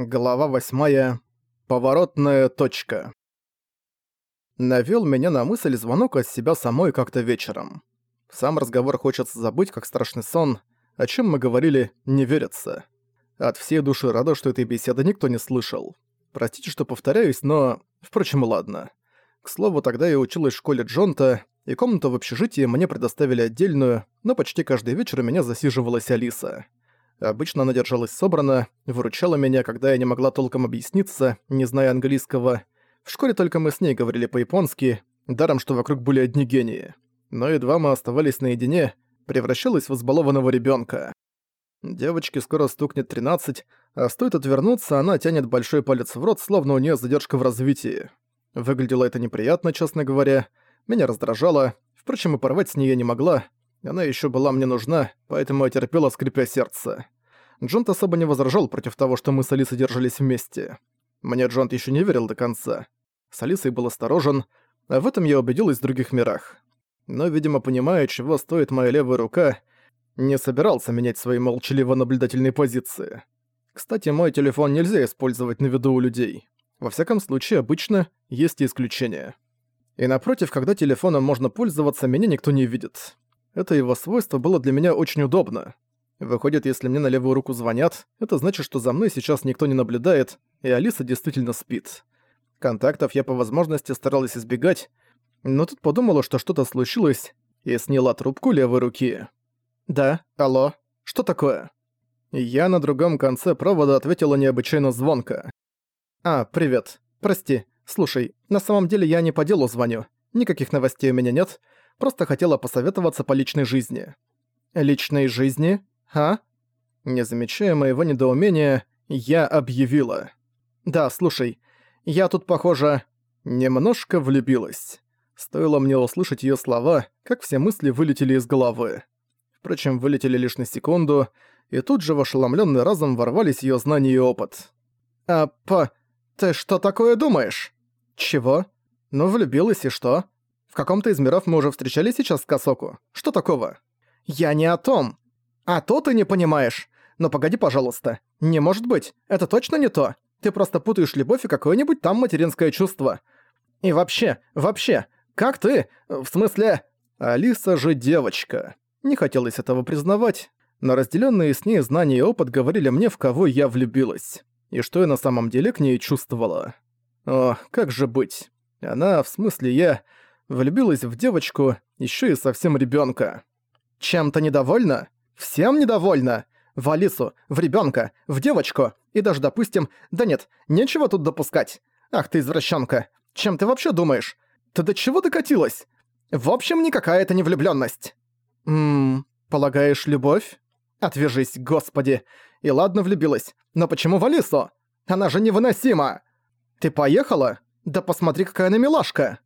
Глава восьмая. Поворотная точка. Навёл меня на мысль звонок от себя самой как-то вечером. Сам разговор хочется забыть, как страшный сон, о чем мы говорили, не верится. От всей души рада, что этой беседы никто не слышал. Простите, что повторяюсь, но... Впрочем, ладно. К слову, тогда я училась в школе Джонта, и комнату в общежитии мне предоставили отдельную, но почти каждый вечер у меня засиживалась Алиса. Обычно она держалась собрана, выручала меня, когда я не могла толком объясниться, не зная английского. В школе только мы с ней говорили по-японски, даром что вокруг были одни гении. Но едва мы оставались наедине, превращалась в избалованного ребенка. Девочке скоро стукнет 13, а стоит отвернуться, она тянет большой палец в рот, словно у нее задержка в развитии. Выглядело это неприятно, честно говоря. Меня раздражало, впрочем, и порвать с ней я не могла, она еще была мне нужна, поэтому я терпела, скрипя сердце. Джонт особо не возражал против того, что мы с Алисой держались вместе. Мне Джонт еще не верил до конца. С Алисой был осторожен, а в этом я убедилась в других мирах. Но, видимо, понимая, чего стоит моя левая рука, не собирался менять свои молчаливо-наблюдательные позиции. Кстати, мой телефон нельзя использовать на виду у людей. Во всяком случае, обычно есть и исключения. И напротив, когда телефоном можно пользоваться, меня никто не видит. Это его свойство было для меня очень удобно. Выходит, если мне на левую руку звонят, это значит, что за мной сейчас никто не наблюдает, и Алиса действительно спит. Контактов я по возможности старалась избегать, но тут подумала, что что-то случилось, и сняла трубку левой руки. «Да, алло, что такое?» Я на другом конце провода ответила необычайно звонко. «А, привет. Прости. Слушай, на самом деле я не по делу звоню. Никаких новостей у меня нет. Просто хотела посоветоваться по личной жизни. Личной жизни? А? Не замечая моего недоумения, я объявила. Да, слушай, я тут, похоже, немножко влюбилась. Стоило мне услышать её слова, как все мысли вылетели из головы. Впрочем, вылетели лишь на секунду, и тут же в ошеломлённый разум ворвались её знания и опыт. «А, по... ты что такое думаешь?» «Чего? Ну, влюбилась и что? В каком-то из миров мы уже встречались сейчас с Косоку. Что такого? Я не о том. А то ты не понимаешь. Но погоди, пожалуйста. Не может быть. Это точно не то. Ты просто путаешь любовь и какое-нибудь там материнское чувство. И вообще, вообще, как ты? В смысле... Алиса же девочка. Не хотелось этого признавать, но разделенные с ней знания и опыт говорили мне, в кого я влюбилась. И что я на самом деле к ней чувствовала. О, как же быть? Она, в смысле я, влюбилась в девочку, еще и совсем ребенка. Чем-то недовольна? Всем недовольна? В Алису, в ребенка, в девочку и даже, допустим, да нет, нечего тут допускать. Ах ты извращенка, чем ты вообще думаешь? Ты до чего докатилась? В общем, никакая это не влюбленность. Ммм, полагаешь, любовь? Отвяжись, господи. И ладно влюбилась, но почему в Алису? Она же невыносима. Ты поехала? Да посмотри, какая она милашка.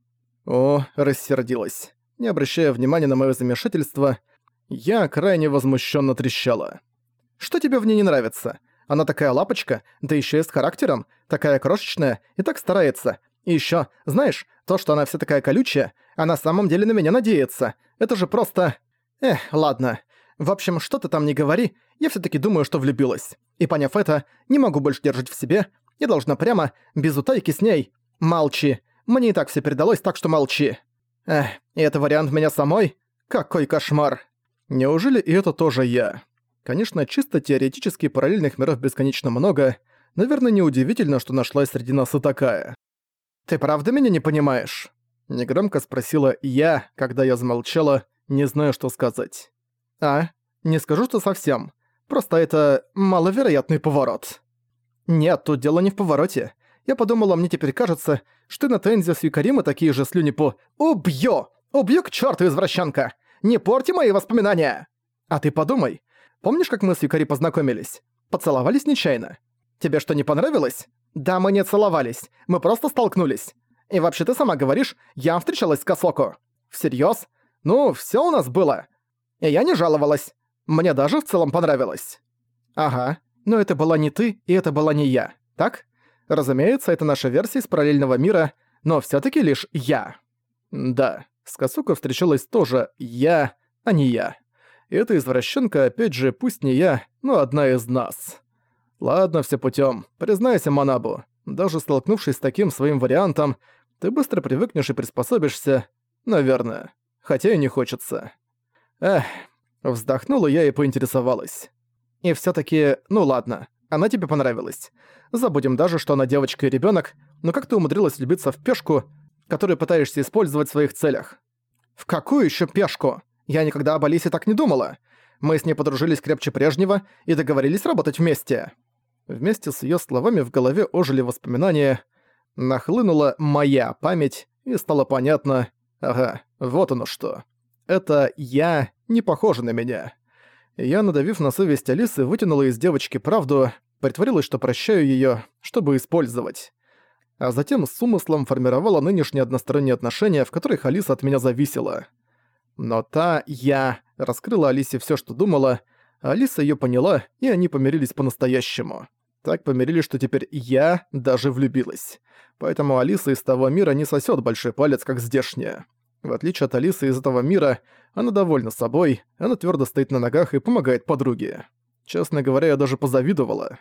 О, рассердилась. Не обращая внимания на моё замешательство, я крайне возмущенно трещала. «Что тебе в ней не нравится? Она такая лапочка, да ещё и с характером, такая крошечная и так старается. И ещё, знаешь, то, что она вся такая колючая, а на самом деле на меня надеется. Это же просто... Эх, ладно. В общем, что ты там не говори, я всё-таки думаю, что влюбилась. И поняв это, не могу больше держать в себе, я должна прямо, без утайки с ней. Молчи. Мне и так все передалось, так что молчи. Эх, и это вариант меня самой? Какой кошмар. Неужели и это тоже я? Конечно, чисто теоретически параллельных миров бесконечно много. Наверное, неудивительно, что нашлась среди нас и такая. «Ты правда меня не понимаешь?» Негромко спросила я, когда я замолчала, не знаю, что сказать. «А? Не скажу, что совсем. Просто это маловероятный поворот». «Нет, тут дело не в повороте. Я подумала, мне теперь кажется, что на Тензе с Юкарима такие же слюни по «Убью! Убью к черту, извращенка! Не порти мои воспоминания!» А ты подумай. Помнишь, как мы с Юкари познакомились? Поцеловались нечаянно. Тебе что, не понравилось? Да, мы не целовались. Мы просто столкнулись. И вообще ты сама говоришь, я встречалась с Косоко. Всерьёз? Ну, всё у нас было. И я не жаловалась. Мне даже в целом понравилось. Ага, но это была не ты, и это была не я, так? Разумеется, это наша версия из параллельного мира, но все таки лишь я. Да, с Касуко встречалась тоже я, а не я. И эта извращенка, опять же, пусть не я, но одна из нас. Ладно, все путем. Признайся, Манабу, даже столкнувшись с таким своим вариантом, ты быстро привыкнешь и приспособишься. Наверное. Хотя и не хочется. Эх, вздохнула я и поинтересовалась. И все таки ну ладно, она тебе понравилась. Забудем даже, что она девочка и ребенок, но как ты умудрилась влюбиться в пешку, которую пытаешься использовать в своих целях? В какую еще пешку? Я никогда об Алисе так не думала. Мы с ней подружились крепче прежнего и договорились работать вместе. Вместе с ее словами в голове ожили воспоминания, нахлынула моя память, и стало понятно, ага, вот оно что. Это я не похожа на меня. Я, надавив на совесть Алисы, вытянула из девочки правду, притворилась, что прощаю ее, чтобы использовать. А затем с умыслом формировала нынешние односторонние отношения, в которых Алиса от меня зависела. Но та «я» раскрыла Алисе все, что думала, Алиса ее поняла, и они помирились по-настоящему. Так помирились, что теперь я даже влюбилась. Поэтому Алиса из того мира не сосет большой палец, как здешняя. В отличие от Алисы из этого мира, она довольна собой, она твердо стоит на ногах и помогает подруге. Честно говоря, я даже позавидовала.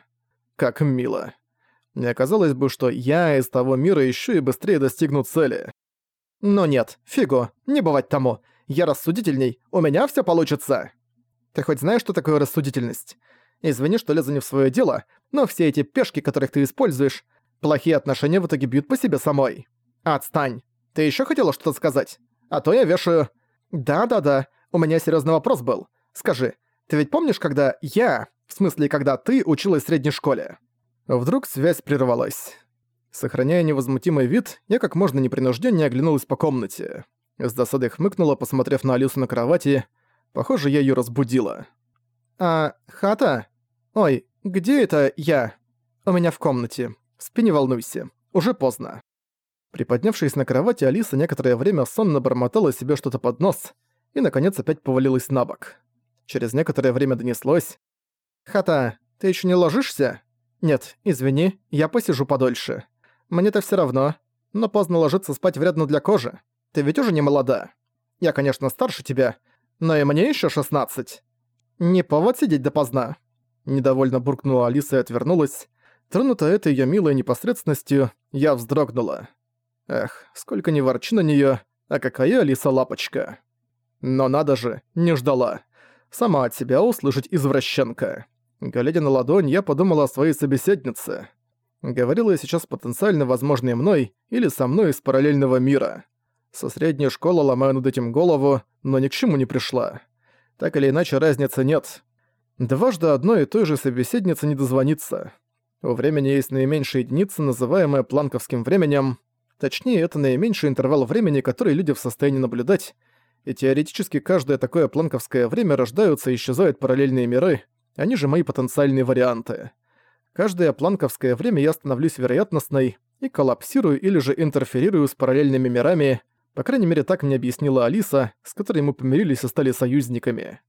Как мило. Мне казалось бы, что я из того мира еще и быстрее достигну цели. Но нет, фигу, не бывать тому. Я рассудительней, у меня все получится. Ты хоть знаешь, что такое рассудительность? Извини, что лезу не в свое дело, но все эти пешки, которых ты используешь, плохие отношения в итоге бьют по себе самой. Отстань. Ты еще хотела что-то сказать? А то я вешаю... Да-да-да, у меня серьезный вопрос был. Скажи, ты ведь помнишь, когда я, в смысле, когда ты училась в средней школе? Вдруг связь прервалась. Сохраняя невозмутимый вид, я как можно непринужденнее оглянулась по комнате. С досадой хмыкнула, посмотрев на Алису на кровати. Похоже, я её разбудила. «А, Хата? Ой, где это я?» «У меня в комнате. Спи, не волнуйся. Уже поздно». Приподнявшись на кровати, Алиса некоторое время сонно бормотала себе что-то под нос и, наконец, опять повалилась на бок. Через некоторое время донеслось. «Хата, ты ещё не ложишься?» «Нет, извини, я посижу подольше. Мне-то всё равно, но поздно ложиться спать вредно для кожи. Ты ведь уже не молода. Я, конечно, старше тебя, но и мне ещё 16. Не повод сидеть допоздна». Недовольно буркнула Алиса и отвернулась. Тронутая этой её милой непосредственностью, я вздрогнула. Эх, сколько не ворчи на неё, а какая Алиса лапочка. Но надо же, не ждала. Сама от себя услышать извращенка. Глядя на ладонь, я подумала о своей собеседнице. Говорила я сейчас потенциально возможной мной или со мной из параллельного мира. Со средней школы ломаю над этим голову, но ни к чему не пришла. Так или иначе, разницы нет. Дважды одной и той же собеседнице не дозвониться. У времени есть наименьшая единица, называемая планковским временем. Точнее, это наименьший интервал времени, который люди в состоянии наблюдать, и теоретически каждое такое планковское время рождаются и исчезают параллельные миры, они же мои потенциальные варианты. Каждое планковское время я становлюсь вероятностной и коллапсирую или же интерферирую с параллельными мирами, по крайней мере так мне объяснила Алиса, с которой мы помирились и стали союзниками.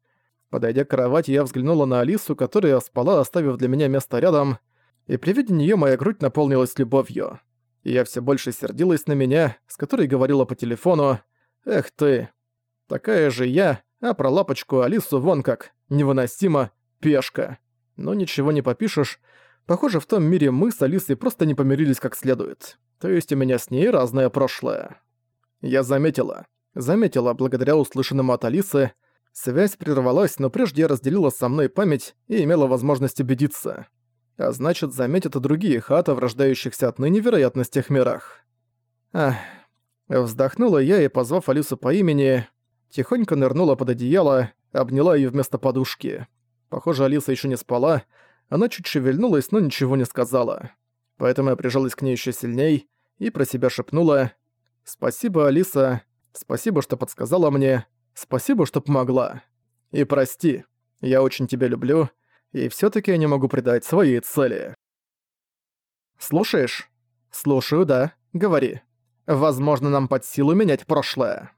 Подойдя к кровати, я взглянула на Алису, которая спала, оставив для меня место рядом, и при виде неё моя грудь наполнилась любовью. И я все больше сердилась на меня, с которой говорила по телефону «Эх ты, такая же я, а про лапочку Алису вон как, невыносимо, пешка». Но ничего не попишешь, похоже, в том мире мы с Алисой просто не помирились как следует. То есть у меня с ней разное прошлое. Я заметила. Заметила, благодаря услышанному от Алисы, связь прервалась, но прежде я разделила со мной память и имела возможность убедиться. А значит, заметят и другие хата в рождающихся отныне вероятностях мирах. Ах. Вздохнула я и, позвав Алису по имени, тихонько нырнула под одеяло, обняла ее вместо подушки. Похоже, Алиса еще не спала, она чуть шевельнулась, но ничего не сказала. Поэтому я прижалась к ней еще сильней и про себя шепнула «Спасибо, Алиса, спасибо, что подсказала мне, спасибо, что помогла. И прости, я очень тебя люблю, и все таки я не могу предать своей цели». «Слушаешь?» «Слушаю, да. Говори. Возможно, нам под силу менять прошлое».